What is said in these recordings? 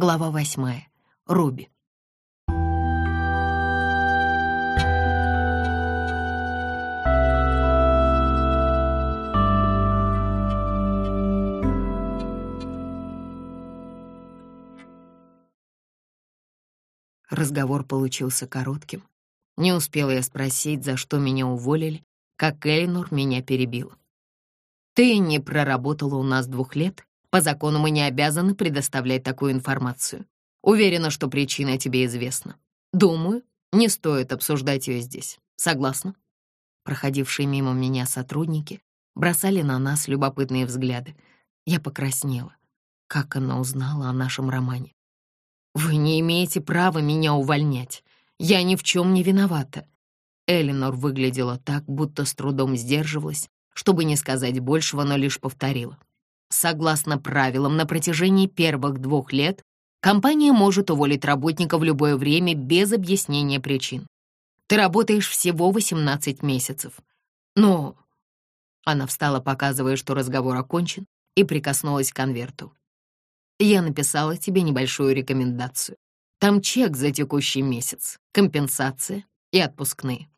Глава восьмая. Руби. Разговор получился коротким. Не успела я спросить, за что меня уволили, как Элинор меня перебила. «Ты не проработала у нас двух лет. По закону мы не обязаны предоставлять такую информацию. Уверена, что причина тебе известна. Думаю, не стоит обсуждать ее здесь. Согласна?» Проходившие мимо меня сотрудники бросали на нас любопытные взгляды. Я покраснела. Как она узнала о нашем романе? «Вы не имеете права меня увольнять. Я ни в чем не виновата». Элинор выглядела так, будто с трудом сдерживалась, чтобы не сказать большего, но лишь повторила. Согласно правилам, на протяжении первых двух лет компания может уволить работника в любое время без объяснения причин. Ты работаешь всего 18 месяцев. Но... Она встала, показывая, что разговор окончен, и прикоснулась к конверту. Я написала тебе небольшую рекомендацию. Там чек за текущий месяц, компенсация и отпускные.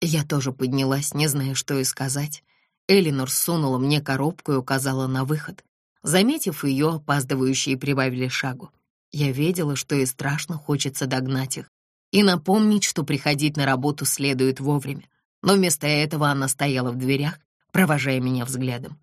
Я тоже поднялась, не зная, что и сказать. Элинор сунула мне коробку и указала на выход. Заметив ее, опаздывающие прибавили шагу. Я видела, что ей страшно хочется догнать их и напомнить, что приходить на работу следует вовремя. Но вместо этого она стояла в дверях, провожая меня взглядом.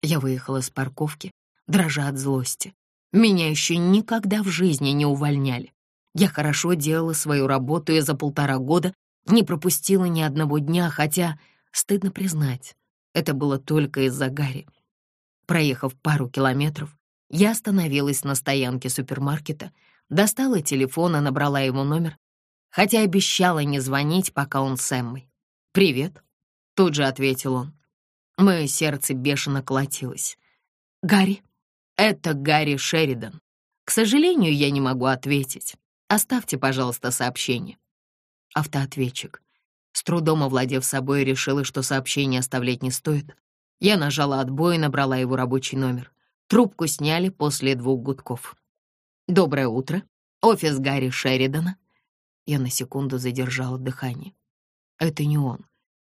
Я выехала с парковки, дрожа от злости. Меня еще никогда в жизни не увольняли. Я хорошо делала свою работу и за полтора года не пропустила ни одного дня, хотя, стыдно признать, это было только из-за Гарри. Проехав пару километров, я остановилась на стоянке супермаркета, достала телефон и набрала его номер, хотя обещала не звонить, пока он с Эммой. «Привет», — тут же ответил он. Мое сердце бешено колотилось. «Гарри?» Это Гарри Шеридан. К сожалению, я не могу ответить. Оставьте, пожалуйста, сообщение. Автоответчик. С трудом овладев собой, решила, что сообщение оставлять не стоит. Я нажала отбой и набрала его рабочий номер. Трубку сняли после двух гудков. «Доброе утро. Офис Гарри Шеридана». Я на секунду задержала дыхание. Это не он.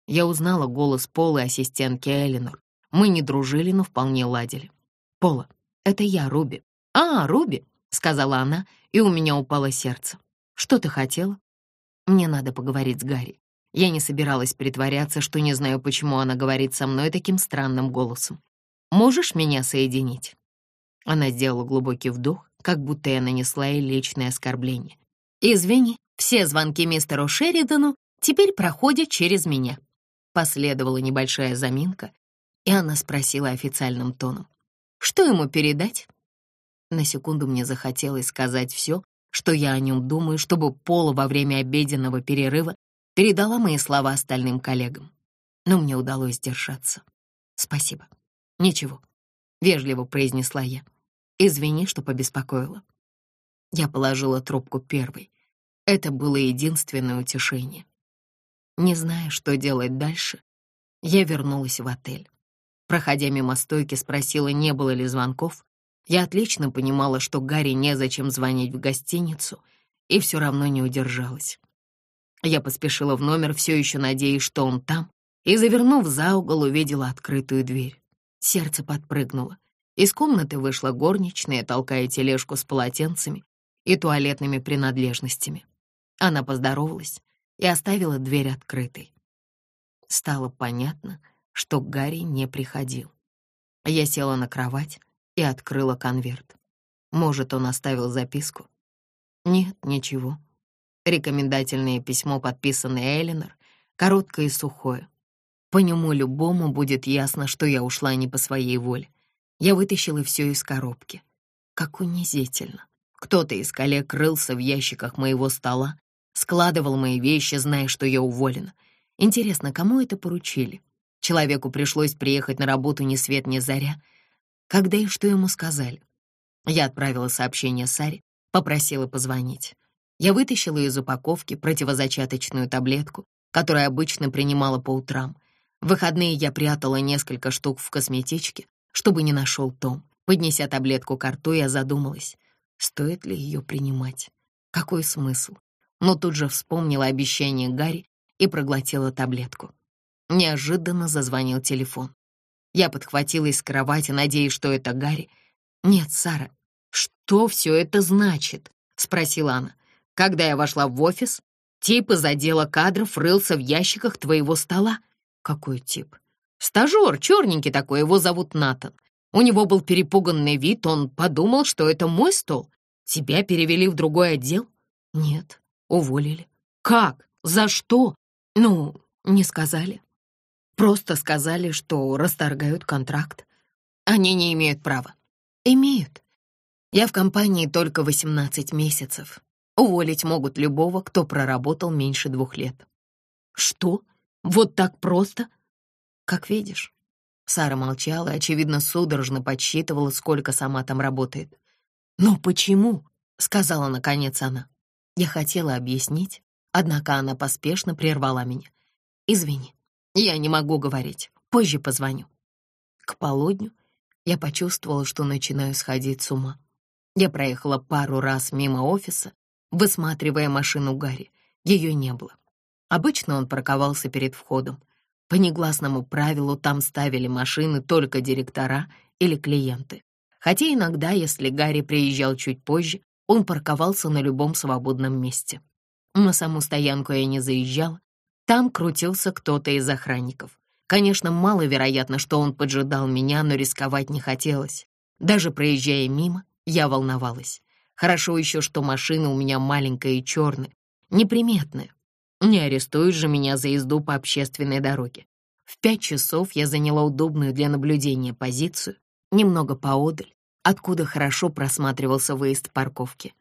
Я узнала голос Пола и ассистентки Элинор. Мы не дружили, но вполне ладили. «Пола, «Это я, Руби». «А, Руби», — сказала она, и у меня упало сердце. «Что ты хотела?» «Мне надо поговорить с Гарри». Я не собиралась притворяться, что не знаю, почему она говорит со мной таким странным голосом. «Можешь меня соединить?» Она сделала глубокий вдох, как будто я нанесла ей личное оскорбление. «Извини, все звонки мистеру Шеридану теперь проходят через меня». Последовала небольшая заминка, и она спросила официальным тоном. Что ему передать? На секунду мне захотелось сказать все, что я о нем думаю, чтобы Пола во время обеденного перерыва передала мои слова остальным коллегам. Но мне удалось держаться. Спасибо. Ничего, вежливо произнесла я. Извини, что побеспокоила. Я положила трубку первой. Это было единственное утешение. Не зная, что делать дальше, я вернулась в отель. Проходя мимо стойки, спросила, не было ли звонков. Я отлично понимала, что Гарри незачем звонить в гостиницу, и все равно не удержалась. Я поспешила в номер, все еще надеясь, что он там, и, завернув за угол, увидела открытую дверь. Сердце подпрыгнуло. Из комнаты вышла горничная, толкая тележку с полотенцами и туалетными принадлежностями. Она поздоровалась и оставила дверь открытой. Стало понятно, что Гарри не приходил. Я села на кровать и открыла конверт. Может, он оставил записку? Нет, ничего. Рекомендательное письмо, подписанное Элинор, короткое и сухое. По нему любому будет ясно, что я ушла не по своей воле. Я вытащила все из коробки. Как унизительно. Кто-то из коллег рылся в ящиках моего стола, складывал мои вещи, зная, что я уволена. Интересно, кому это поручили? Человеку пришлось приехать на работу ни свет ни заря. Когда и что ему сказали? Я отправила сообщение Саре, попросила позвонить. Я вытащила из упаковки противозачаточную таблетку, которую обычно принимала по утрам. В выходные я прятала несколько штук в косметичке, чтобы не нашел Том. Поднеся таблетку к рту, я задумалась. Стоит ли ее принимать? Какой смысл? Но тут же вспомнила обещание Гарри и проглотила таблетку. Неожиданно зазвонил телефон. Я подхватила из кровати, надеясь, что это Гарри. «Нет, Сара, что все это значит?» — спросила она. «Когда я вошла в офис, тип из отдела кадров рылся в ящиках твоего стола». «Какой тип?» «Стажер, черненький такой, его зовут Натан. У него был перепуганный вид, он подумал, что это мой стол. Тебя перевели в другой отдел?» «Нет, уволили». «Как? За что?» «Ну, не сказали. Просто сказали, что расторгают контракт. Они не имеют права. Имеют. Я в компании только 18 месяцев. Уволить могут любого, кто проработал меньше двух лет. Что? Вот так просто? Как видишь. Сара молчала и, очевидно, судорожно подсчитывала, сколько сама там работает. «Но почему?» — сказала наконец она. Я хотела объяснить, однако она поспешно прервала меня. «Извини, я не могу говорить. Позже позвоню. К полудню я почувствовала, что начинаю сходить с ума. Я проехала пару раз мимо офиса, высматривая машину Гарри. Ее не было. Обычно он парковался перед входом. По негласному правилу там ставили машины только директора или клиенты. Хотя иногда, если Гарри приезжал чуть позже, он парковался на любом свободном месте. На саму стоянку я не заезжала, там крутился кто-то из охранников. Конечно, маловероятно, что он поджидал меня, но рисковать не хотелось. Даже проезжая мимо, я волновалась. Хорошо еще, что машина у меня маленькая и черная, неприметная. Не арестуют же меня за езду по общественной дороге. В пять часов я заняла удобную для наблюдения позицию, немного поодаль, откуда хорошо просматривался выезд парковки.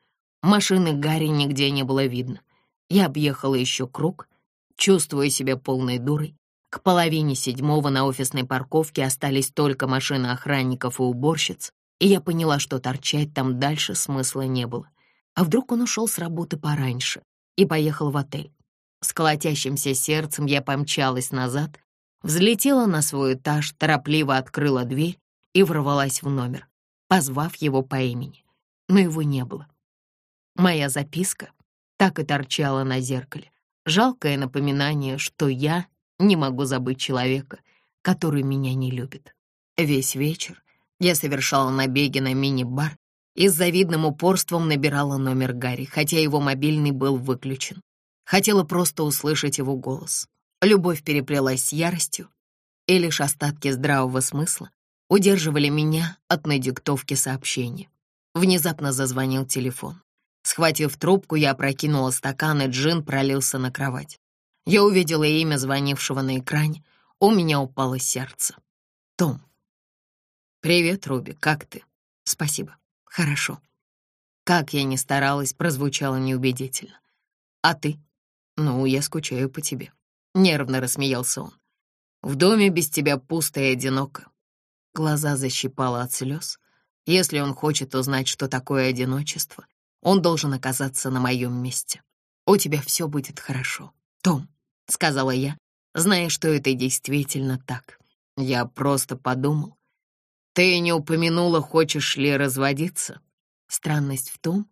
Машины Гарри нигде не было видно. Я объехала еще круг Чувствуя себя полной дурой, к половине седьмого на офисной парковке остались только машины охранников и уборщиц, и я поняла, что торчать там дальше смысла не было. А вдруг он ушел с работы пораньше и поехал в отель? С колотящимся сердцем я помчалась назад, взлетела на свой этаж, торопливо открыла дверь и ворвалась в номер, позвав его по имени. Но его не было. Моя записка так и торчала на зеркале. Жалкое напоминание, что я не могу забыть человека, который меня не любит. Весь вечер я совершала набеги на мини-бар и с завидным упорством набирала номер Гарри, хотя его мобильный был выключен. Хотела просто услышать его голос. Любовь переплелась с яростью, и лишь остатки здравого смысла удерживали меня от надиктовки сообщения. Внезапно зазвонил телефон. Схватив трубку, я опрокинула стакан, и джин пролился на кровать. Я увидела имя звонившего на экране. У меня упало сердце. Том. «Привет, Руби, как ты?» «Спасибо. Хорошо». Как я ни старалась, прозвучало неубедительно. «А ты?» «Ну, я скучаю по тебе». Нервно рассмеялся он. «В доме без тебя пусто и одиноко». Глаза защипало от слез. Если он хочет узнать, что такое одиночество, он должен оказаться на моем месте. У тебя все будет хорошо, Том, — сказала я, зная, что это действительно так. Я просто подумал. Ты не упомянула, хочешь ли разводиться? Странность в том,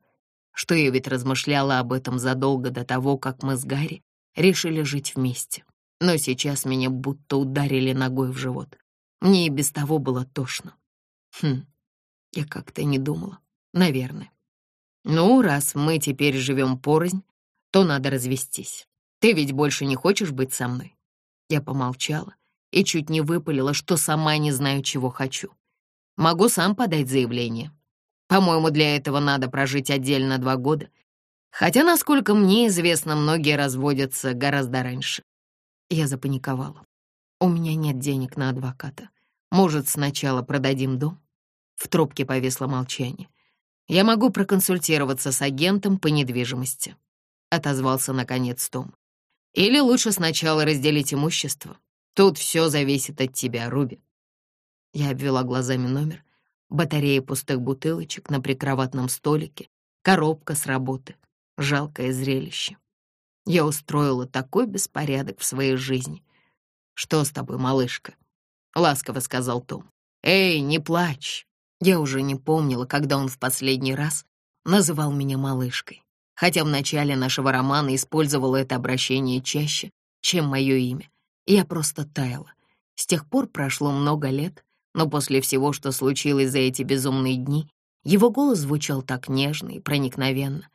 что я ведь размышляла об этом задолго до того, как мы с Гарри решили жить вместе. Но сейчас меня будто ударили ногой в живот. Мне и без того было тошно. Хм, я как-то не думала. Наверное. «Ну, раз мы теперь живем порознь, то надо развестись. Ты ведь больше не хочешь быть со мной?» Я помолчала и чуть не выпалила, что сама не знаю, чего хочу. Могу сам подать заявление. По-моему, для этого надо прожить отдельно два года. Хотя, насколько мне известно, многие разводятся гораздо раньше. Я запаниковала. У меня нет денег на адвоката. Может, сначала продадим дом? В трубке повисло молчание. Я могу проконсультироваться с агентом по недвижимости», — отозвался наконец Том. «Или лучше сначала разделить имущество. Тут все зависит от тебя, Руби». Я обвела глазами номер, батарея пустых бутылочек на прикроватном столике, коробка с работы. Жалкое зрелище. Я устроила такой беспорядок в своей жизни. «Что с тобой, малышка?» — ласково сказал Том. «Эй, не плачь. Я уже не помнила, когда он в последний раз называл меня малышкой, хотя в начале нашего романа использовал это обращение чаще, чем мое имя. Я просто таяла. С тех пор прошло много лет, но после всего, что случилось за эти безумные дни, его голос звучал так нежно и проникновенно.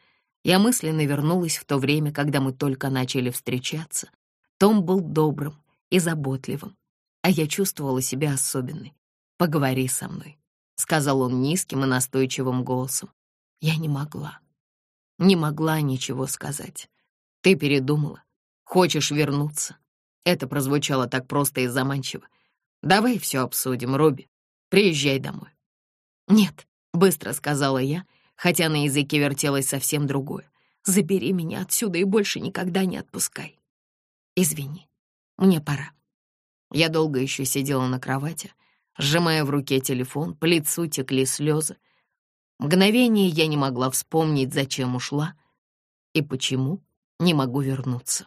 Я мысленно вернулась в то время, когда мы только начали встречаться. Том был добрым и заботливым, а я чувствовала себя особенной. «Поговори со мной», — сказал он низким и настойчивым голосом. Я не могла. Не могла ничего сказать. Ты передумала. Хочешь вернуться. Это прозвучало так просто и заманчиво. Давай все обсудим, Робби. Приезжай домой. Нет, быстро сказала я, хотя на языке вертелось совсем другое. Забери меня отсюда и больше никогда не отпускай. Извини, мне пора. Я долго еще сидела на кровати, сжимая в руке телефон, по лицу текли слезы, Мгновение я не могла вспомнить, зачем ушла и почему не могу вернуться.